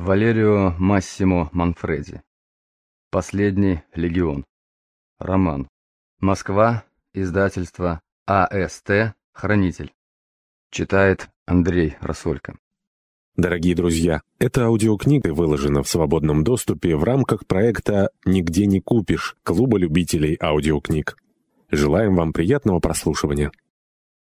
Валерио Массимо Манфреди. Последний легион. Роман. Москва. Издательство АСТ. Хранитель. Читает Андрей Рассолько. Дорогие друзья, эта аудиокнига выложена в свободном доступе в рамках проекта «Нигде не купишь» Клуба любителей аудиокниг. Желаем вам приятного прослушивания.